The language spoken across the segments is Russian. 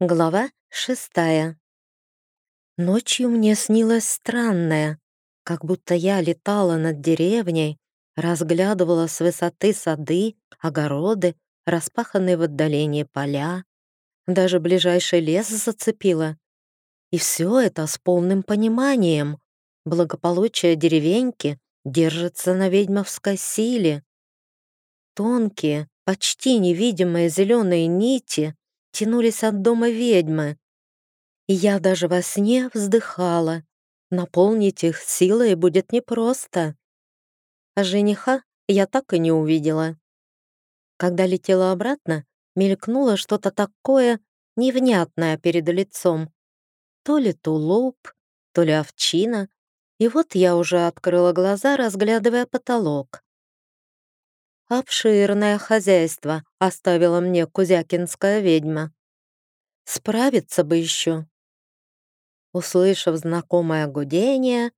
Глава шестая. Ночью мне снилось странное, как будто я летала над деревней, разглядывала с высоты сады, огороды, распаханные в отдалении поля, даже ближайший лес зацепила. И все это с полным пониманием. Благополучие деревеньки держится на ведьмовской силе. Тонкие, почти невидимые зеленые нити тянулись от дома ведьмы. И я даже во сне вздыхала. Наполнить их силой будет непросто. А жениха я так и не увидела. Когда летела обратно, мелькнуло что-то такое невнятное перед лицом. То ли тулуп, то ли овчина. И вот я уже открыла глаза, разглядывая потолок. Обширное хозяйство оставила мне кузякинская ведьма. Справиться бы еще. Услышав знакомое гудение,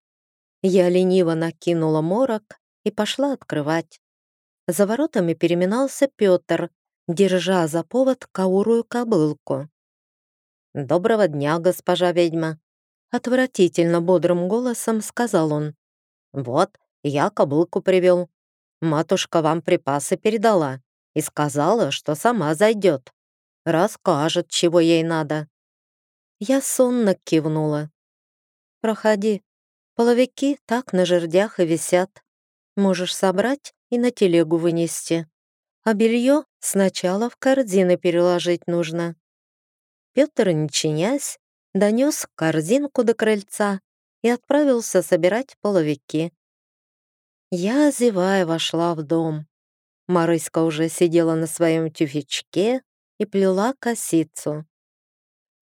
я лениво накинула морок и пошла открывать. За воротами переминался Петр, держа за повод каурую кобылку. «Доброго дня, госпожа ведьма!» Отвратительно бодрым голосом сказал он. «Вот, я кобылку привел. Матушка вам припасы передала и сказала, что сама зайдет. Расскажет, чего ей надо». Я сонно кивнула. «Проходи. Половики так на жердях и висят. Можешь собрать и на телегу вынести. А белье сначала в корзины переложить нужно». Петр, не чинясь, донес корзинку до крыльца и отправился собирать половики. Я, зевая, вошла в дом. Марыська уже сидела на своем тюфячке и плела косицу.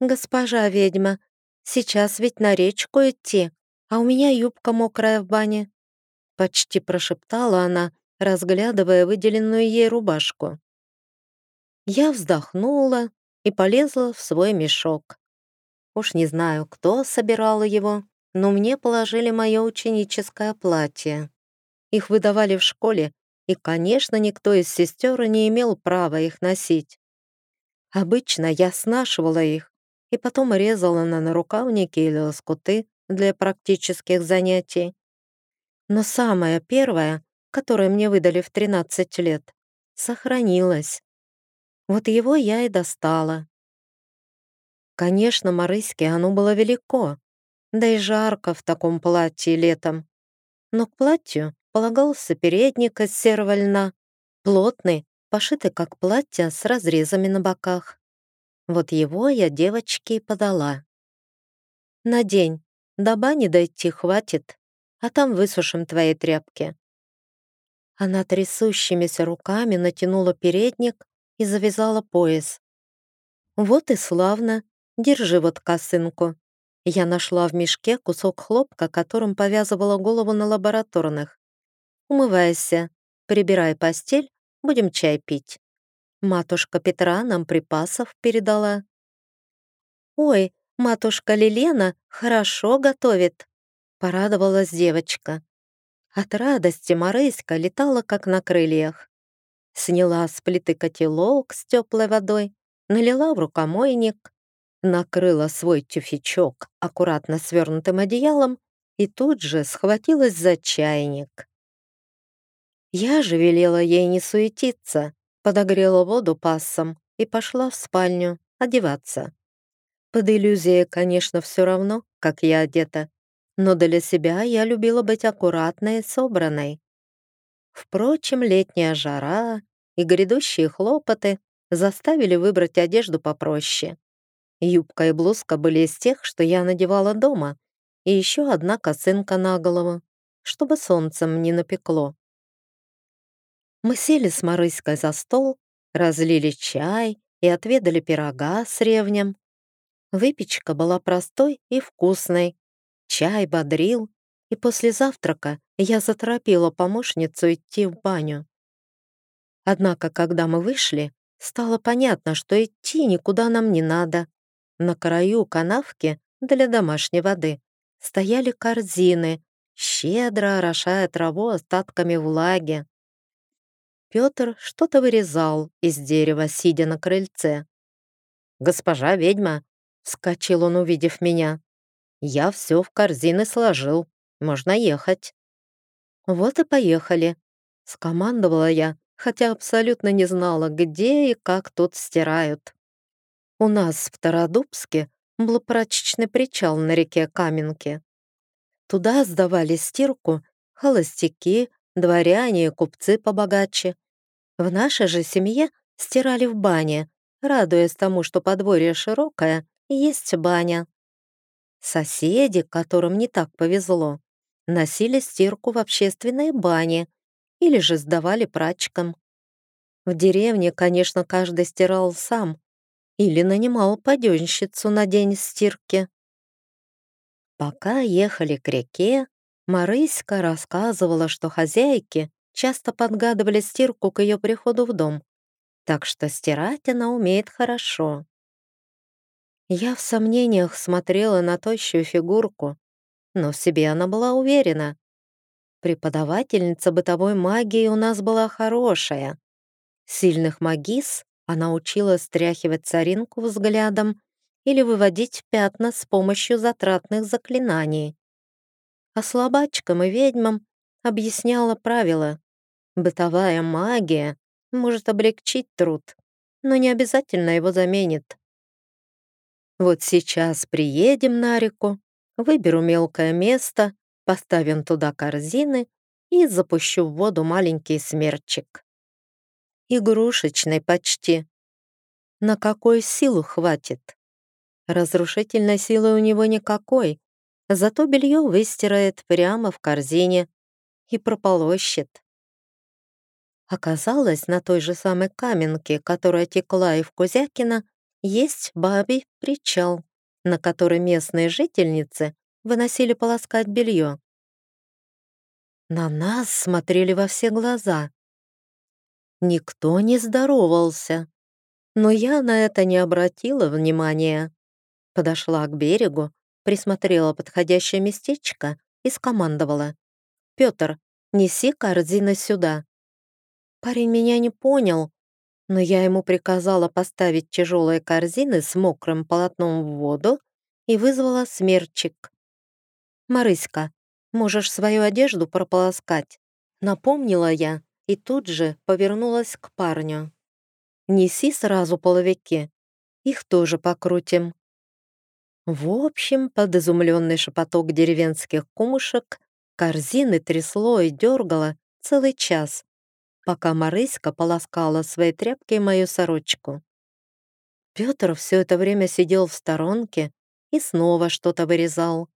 «Госпожа ведьма, сейчас ведь на речку идти, а у меня юбка мокрая в бане», почти прошептала она, разглядывая выделенную ей рубашку. Я вздохнула и полезла в свой мешок. Уж не знаю, кто собирал его, но мне положили мое ученическое платье. Их выдавали в школе, и, конечно, никто из сестер не имел права их носить. Обычно я снашивала их и потом резала на нарукавники или лоскуты для практических занятий. Но самое первое, которое мне выдали в 13 лет, сохранилось. Вот его я и достала. Конечно, Марыське оно было велико, да и жарко в таком платье летом. Но к платью полагался передник из серого льна, плотный, пошитый как платье с разрезами на боках. Вот его я девочке и подала. «Надень, до бани дойти хватит, а там высушим твои тряпки». Она трясущимися руками натянула передник и завязала пояс. «Вот и славно, держи вот косынку». Я нашла в мешке кусок хлопка, которым повязывала голову на лабораторных. Умывайся, прибирай постель, будем чай пить. Матушка Петра нам припасов передала. Ой, матушка Лилена хорошо готовит, порадовалась девочка. От радости Марыська летала как на крыльях. Сняла с плиты котелок с теплой водой, налила в рукомойник, накрыла свой тюфячок аккуратно свернутым одеялом и тут же схватилась за чайник. Я же велела ей не суетиться, подогрела воду пассом и пошла в спальню одеваться. Под иллюзией, конечно, все равно, как я одета, но для себя я любила быть аккуратной и собранной. Впрочем, летняя жара и грядущие хлопоты заставили выбрать одежду попроще. Юбка и блузка были из тех, что я надевала дома, и еще одна косынка на голову, чтобы солнцем не напекло. Мы сели с Марыськой за стол, разлили чай и отведали пирога с ревнем. Выпечка была простой и вкусной. Чай бодрил, и после завтрака я заторопила помощницу идти в баню. Однако, когда мы вышли, стало понятно, что идти никуда нам не надо. На краю канавки для домашней воды стояли корзины, щедро орошая траву остатками влаги. Петр что-то вырезал из дерева, сидя на крыльце. госпожа ведьма!» — вскочил он, увидев меня. «Я все в корзины сложил. Можно ехать». «Вот и поехали», — скомандовала я, хотя абсолютно не знала, где и как тут стирают. У нас в Стародубске был прачечный причал на реке Каменке. Туда сдавали стирку холостяки, дворяне и купцы побогаче. В нашей же семье стирали в бане, радуясь тому, что подворье широкое есть баня. Соседи, которым не так повезло, носили стирку в общественной бане или же сдавали прачкам. В деревне, конечно, каждый стирал сам или нанимал паденщицу на день стирки. Пока ехали к реке, Марыська рассказывала, что хозяйки часто подгадывали стирку к ее приходу в дом, так что стирать она умеет хорошо. Я в сомнениях смотрела на тощую фигурку, но в себе она была уверена. Преподавательница бытовой магии у нас была хорошая. Сильных магис она учила стряхивать царинку взглядом или выводить пятна с помощью затратных заклинаний а слабачкам и ведьмам объясняла правила. Бытовая магия может облегчить труд, но не обязательно его заменит. Вот сейчас приедем на реку, выберу мелкое место, поставим туда корзины и запущу в воду маленький смерчик. Игрушечный почти. На какой силу хватит? Разрушительной силы у него никакой, Зато белье выстирает прямо в корзине и прополощет. Оказалось, на той же самой каменке, которая текла и в Кузякино, есть бабий причал, на который местные жительницы выносили полоскать белье. На нас смотрели во все глаза. Никто не здоровался, но я на это не обратила внимания. Подошла к берегу, присмотрела подходящее местечко и скомандовала. «Пётр, неси корзины сюда». Парень меня не понял, но я ему приказала поставить тяжелые корзины с мокрым полотном в воду и вызвала смерчик. «Марыська, можешь свою одежду прополоскать», напомнила я и тут же повернулась к парню. «Неси сразу половики, их тоже покрутим». В общем, под изумленный шепоток деревенских кумушек корзины трясло и дергало целый час, пока Марыська полоскала своей тряпкой мою сорочку. Петр все это время сидел в сторонке и снова что-то вырезал.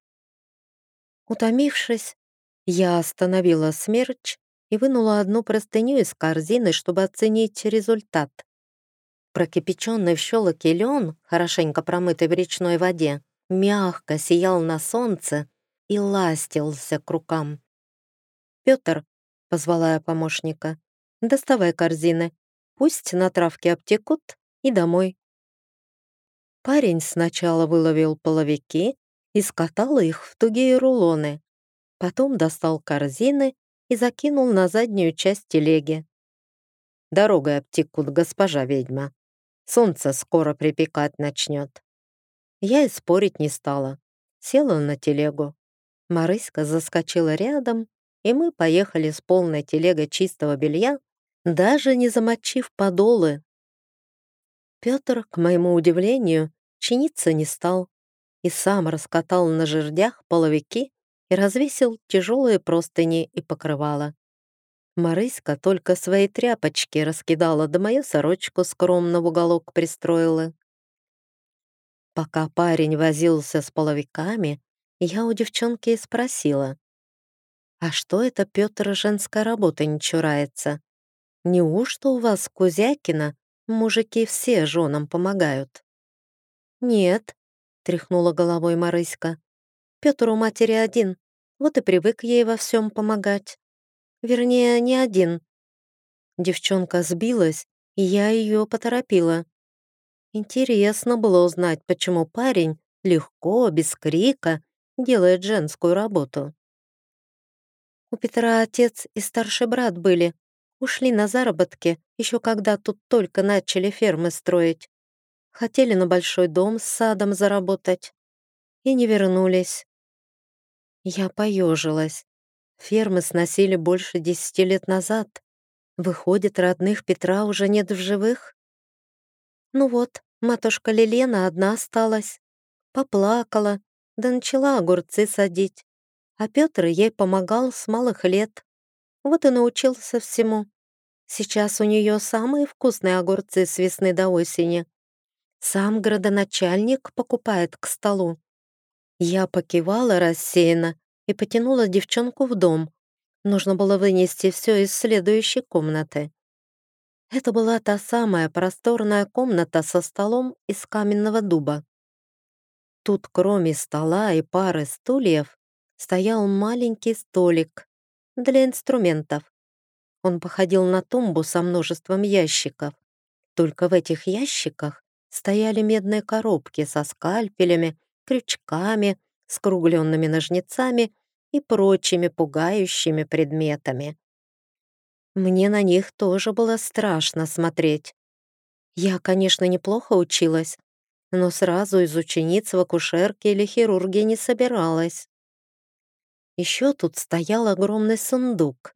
Утомившись, я остановила смерч и вынула одну простыню из корзины, чтобы оценить результат. Прокипяченный в щелоке лен, хорошенько промытый в речной воде, мягко сиял на солнце и ластился к рукам. «Петр», — позвала я помощника, — «доставай корзины, пусть на травке обтекут и домой». Парень сначала выловил половики и скатал их в тугие рулоны, потом достал корзины и закинул на заднюю часть телеги. Дорогой обтекут госпожа ведьма. Солнце скоро припекать начнет. Я и спорить не стала. Села на телегу. Марыська заскочила рядом, и мы поехали с полной телегой чистого белья, даже не замочив подолы. Петр, к моему удивлению, чиниться не стал и сам раскатал на жердях половики и развесил тяжелые простыни и покрывала. Марыська только свои тряпочки раскидала, да мою сорочку скромно в уголок пристроила. Пока парень возился с половиками, я у девчонки и спросила, «А что это Петр женской работы не чурается? Неужто у вас, Кузякина, мужики все женам помогают?» «Нет», — тряхнула головой Марыська, «Петр у матери один, вот и привык ей во всем помогать. Вернее, не один». Девчонка сбилась, и я ее поторопила. Интересно было узнать, почему парень легко, без крика, делает женскую работу. У Петра отец и старший брат были. Ушли на заработки, еще когда тут только начали фермы строить. Хотели на большой дом с садом заработать. И не вернулись. Я поежилась. Фермы сносили больше десяти лет назад. Выходит, родных Петра уже нет в живых? Ну вот, матушка Лилена одна осталась. Поплакала, да начала огурцы садить. А Петр ей помогал с малых лет. Вот и научился всему. Сейчас у нее самые вкусные огурцы с весны до осени. Сам градоначальник покупает к столу. Я покивала рассеянно и потянула девчонку в дом. Нужно было вынести все из следующей комнаты. Это была та самая просторная комната со столом из каменного дуба. Тут, кроме стола и пары стульев, стоял маленький столик для инструментов. Он походил на тумбу со множеством ящиков. Только в этих ящиках стояли медные коробки со скальпелями крючками, скругленными ножницами и прочими пугающими предметами. Мне на них тоже было страшно смотреть. Я, конечно, неплохо училась, но сразу из учениц в акушерке или хирурге не собиралась. Еще тут стоял огромный сундук.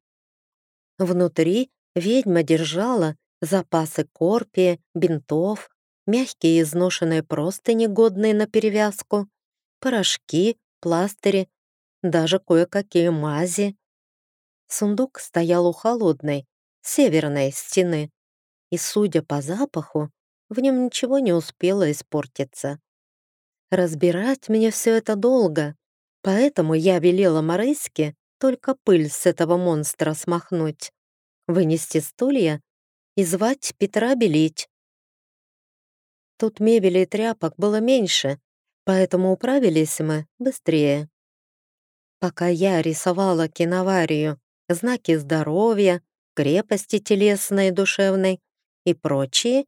Внутри ведьма держала запасы корпии, бинтов, мягкие изношенные простыни, годные на перевязку, порошки, пластыри, даже кое-какие мази. Сундук стоял у холодной, северной стены, и, судя по запаху, в нем ничего не успело испортиться. Разбирать мне все это долго, поэтому я велела Марыське только пыль с этого монстра смахнуть, вынести стулья и звать Петра белить. Тут мебели и тряпок было меньше, поэтому управились мы быстрее. Пока я рисовала киноварию, знаки здоровья, крепости телесной и душевной и прочие,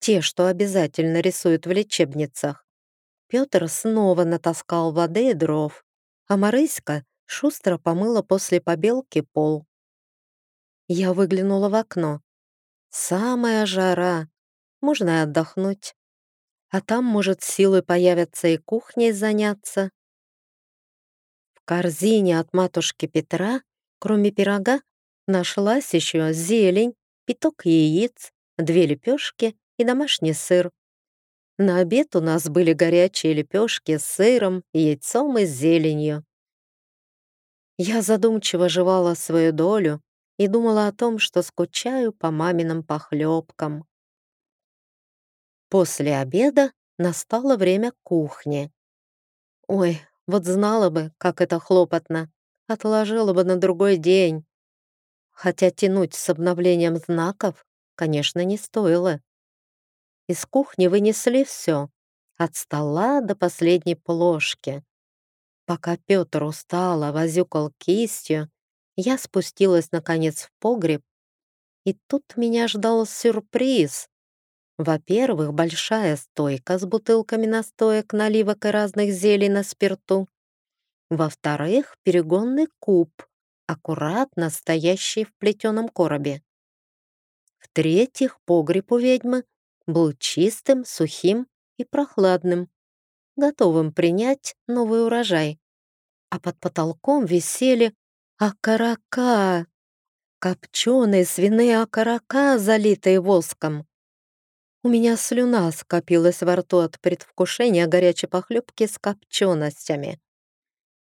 те, что обязательно рисуют в лечебницах, Петр снова натаскал воды и дров, а Марыська шустро помыла после побелки пол. Я выглянула в окно. Самая жара, можно и отдохнуть. А там, может, силы появятся и кухней заняться. В корзине от матушки Петра, кроме пирога, нашлась еще зелень, пяток яиц, две лепешки и домашний сыр. На обед у нас были горячие лепешки с сыром, яйцом и зеленью. Я задумчиво жевала свою долю и думала о том, что скучаю по маминым похлебкам. После обеда настало время кухни. Ой, вот знала бы, как это хлопотно, отложила бы на другой день. Хотя тянуть с обновлением знаков, конечно, не стоило. Из кухни вынесли все, от стола до последней плошки. Пока Петр устало возюкал кистью, я спустилась, наконец, в погреб, и тут меня ждал сюрприз. Во-первых, большая стойка с бутылками настоек, наливок и разных зелий на спирту. Во-вторых, перегонный куб, аккуратно стоящий в плетеном коробе. В-третьих, погреб у ведьмы был чистым, сухим и прохладным, готовым принять новый урожай. А под потолком висели окорока, копченые свиные окорока, залитые воском. У меня слюна скопилась во рту от предвкушения горячей похлебки с копченостями.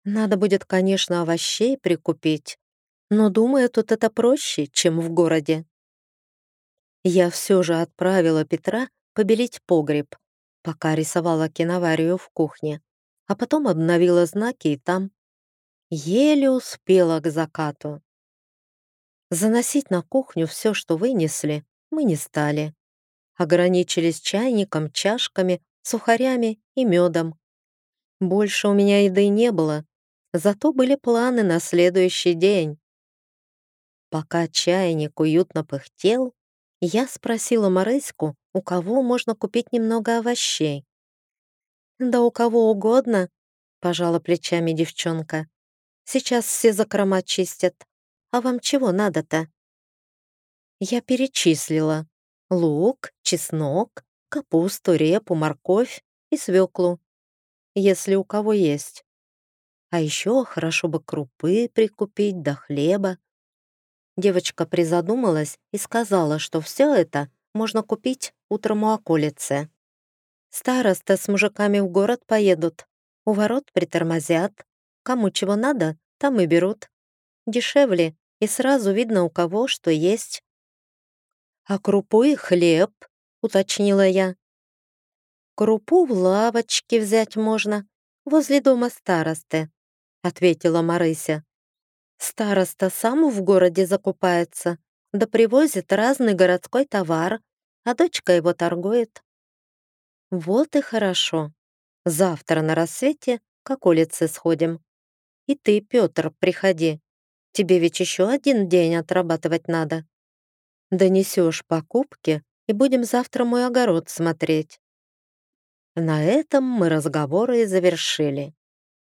Надо будет, конечно, овощей прикупить, но, думаю, тут это проще, чем в городе. Я все же отправила Петра побелить погреб, пока рисовала киноварию в кухне, а потом обновила знаки и там. Еле успела к закату. Заносить на кухню все, что вынесли, мы не стали ограничились чайником, чашками, сухарями и медом. Больше у меня еды не было, зато были планы на следующий день. Пока чайник уютно пыхтел, я спросила Марыську, у кого можно купить немного овощей. «Да у кого угодно», — пожала плечами девчонка. «Сейчас все закрома чистят. А вам чего надо-то?» Я перечислила лук, чеснок, капусту, репу, морковь и свеклу, если у кого есть. А еще хорошо бы крупы прикупить до хлеба. Девочка призадумалась и сказала, что все это можно купить утром у околицы. Староста с мужиками в город поедут, у ворот притормозят. Кому чего надо, там и берут. Дешевле, и сразу видно у кого что есть. «А крупу и хлеб?» — уточнила я. «Крупу в лавочке взять можно, возле дома старосты», — ответила Марыся. «Староста сам в городе закупается, да привозит разный городской товар, а дочка его торгует». «Вот и хорошо. Завтра на рассвете к околице сходим. И ты, Петр, приходи. Тебе ведь еще один день отрабатывать надо. Донесешь покупки, и будем завтра мой огород смотреть». На этом мы разговоры и завершили.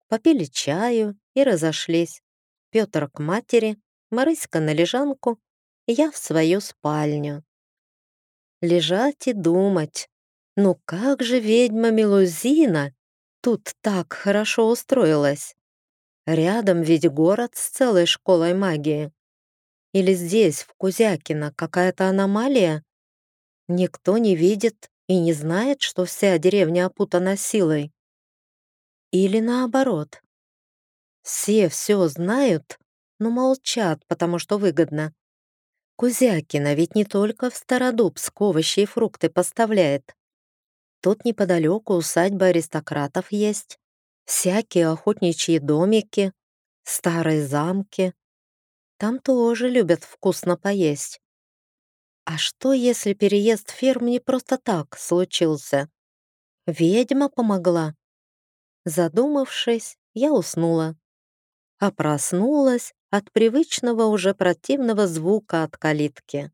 Попили чаю и разошлись. Петр к матери, Марыська на лежанку, я в свою спальню. Лежать и думать. Ну как же ведьма Мелузина тут так хорошо устроилась? Рядом ведь город с целой школой магии. Или здесь, в Кузякино, какая-то аномалия? Никто не видит и не знает, что вся деревня опутана силой. Или наоборот. Все все знают, но молчат, потому что выгодно. Кузякина ведь не только в Стародубск овощи и фрукты поставляет. Тут неподалеку усадьба аристократов есть, всякие охотничьи домики, старые замки. Там тоже любят вкусно поесть. А что, если переезд ферм не просто так случился? Ведьма помогла. Задумавшись, я уснула. А проснулась от привычного уже противного звука от калитки.